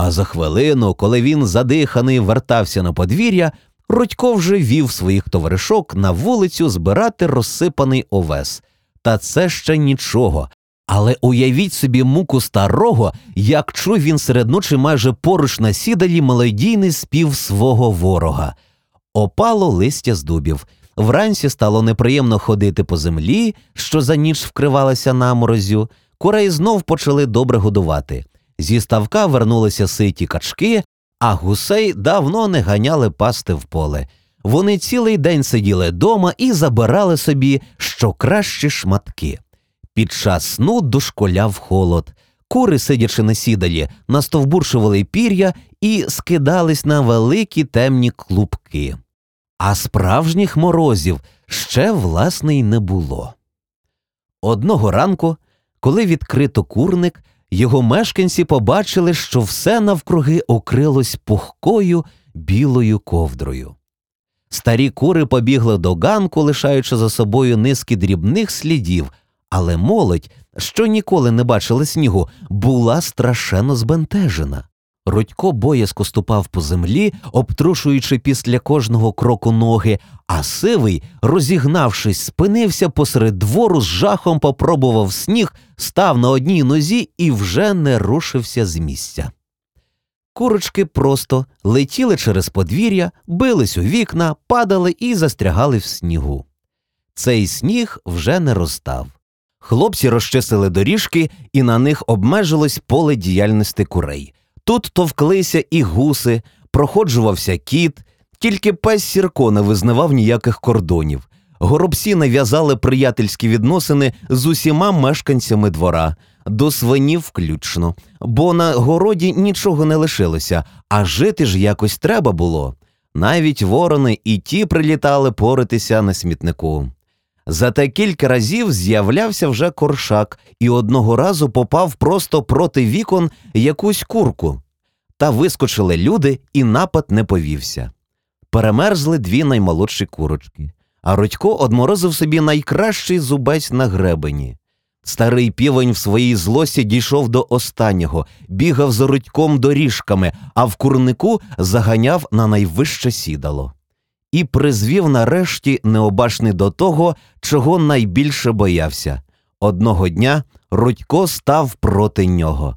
А за хвилину, коли він задиханий вертався на подвір'я, Рудько вже вів своїх товаришок на вулицю збирати розсипаний овес. Та це ще нічого. Але уявіть собі муку старого, як чув він серед ночі майже поруч на сідалі мелодійний спів свого ворога. Опало листя з дубів. Вранці стало неприємно ходити по землі, що за ніч вкривалася наморозю. Курей знов почали добре годувати. Зі ставка вернулися ситі качки, а гусей давно не ганяли пасти в поле. Вони цілий день сиділи дома і забирали собі що кращі шматки. Під час сну дошколяв холод. Кури, сидячи на сідалі, настовбуршували пір'я і скидались на великі темні клубки. А справжніх морозів ще власне й не було. Одного ранку, коли відкрито курник, його мешканці побачили, що все навкруги окрилось пухкою білою ковдрою. Старі кури побігли до ганку, лишаючи за собою низки дрібних слідів, але молодь, що ніколи не бачила снігу, була страшенно збентежена. Рудько боязко ступав по землі, обтрушуючи після кожного кроку ноги, а сивий, розігнавшись, спинився посеред двору, з жахом попробував сніг, став на одній нозі і вже не рушився з місця. Курочки просто летіли через подвір'я, бились у вікна, падали і застрягали в снігу. Цей сніг вже не розстав. Хлопці розчистили доріжки, і на них обмежилось поле діяльності курей. Тут товклися і гуси, проходжувався кіт, тільки пес Сірко не визнавав ніяких кордонів. Горобці нав'язали приятельські відносини з усіма мешканцями двора, до свинів включно, бо на городі нічого не лишилося, а жити ж якось треба було. Навіть ворони і ті прилітали поритися на смітнику. Зате кілька разів з'являвся вже коршак і одного разу попав просто проти вікон якусь курку. Та вискочили люди, і напад не повівся. Перемерзли дві наймолодші курочки, а Рудько одморозив собі найкращий зубець на гребені. Старий півень в своїй злості дійшов до останнього, бігав за рудьком доріжками, а в курнику заганяв на найвище сідало і призвів нарешті необачний до того, чого найбільше боявся. Одного дня Рудько став проти нього.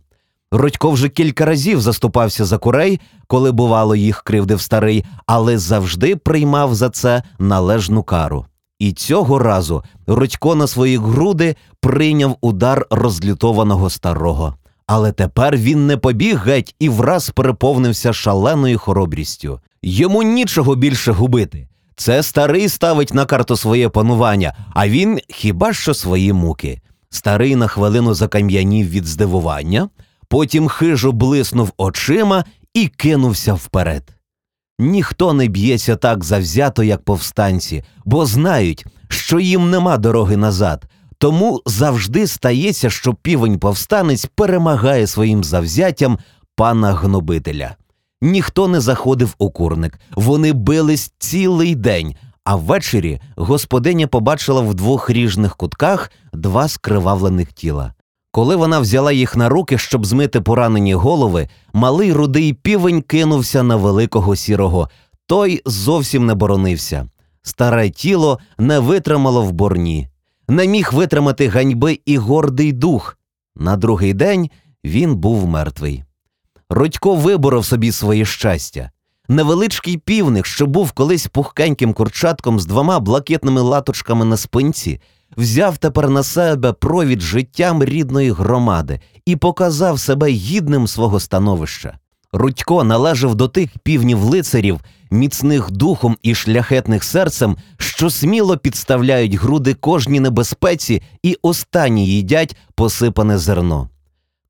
Рудько вже кілька разів заступався за курей, коли, бувало, їх кривдив старий, але завжди приймав за це належну кару. І цього разу Рудько на свої груди прийняв удар розлютованого старого. Але тепер він не побіг геть і враз переповнився шаленою хоробрістю. Йому нічого більше губити. Це старий ставить на карту своє панування, а він хіба що свої муки. Старий на хвилину закам'янів від здивування, потім хижо блиснув очима і кинувся вперед. Ніхто не б'ється так завзято, як повстанці, бо знають, що їм нема дороги назад. Тому завжди стається, що півень повстанець перемагає своїм завзяттям пана гнобителя. Ніхто не заходив у курник, вони бились цілий день, а ввечері господиня побачила в двох ріжних кутках два скривавлених тіла. Коли вона взяла їх на руки, щоб змити поранені голови, малий рудий півень кинувся на великого сірого. Той зовсім не боронився. Старе тіло не витримало в борні, не міг витримати ганьби і гордий дух. На другий день він був мертвий. Рудько виборов собі своє щастя. Невеличкий півник, що був колись пухкеньким курчатком з двома блакитними латочками на спинці, взяв тепер на себе провід життям рідної громади і показав себе гідним свого становища. Рудько належав до тих півнів лицарів, міцних духом і шляхетних серцем, що сміло підставляють груди кожній небезпеці і останні їдять посипане зерно.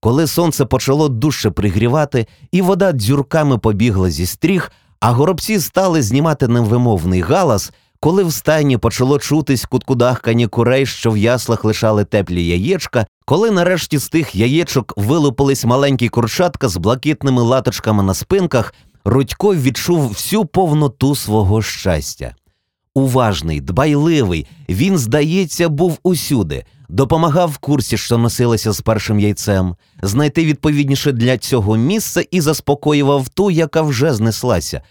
Коли сонце почало дужче пригрівати, і вода дзюрками побігла зі стріх, а горобці стали знімати невимовний галас, коли в стайні почало чутись куткудахкані курей, що в яслах лишали теплі яєчка, коли нарешті з тих яєчок вилупились маленькі курчатка з блакитними латочками на спинках, Рудько відчув всю повноту свого щастя. Уважний, дбайливий, він, здається, був усюди. Допомагав в курсі, що носилася з першим яйцем, знайти відповідніше для цього місце і заспокоював ту, яка вже знеслася,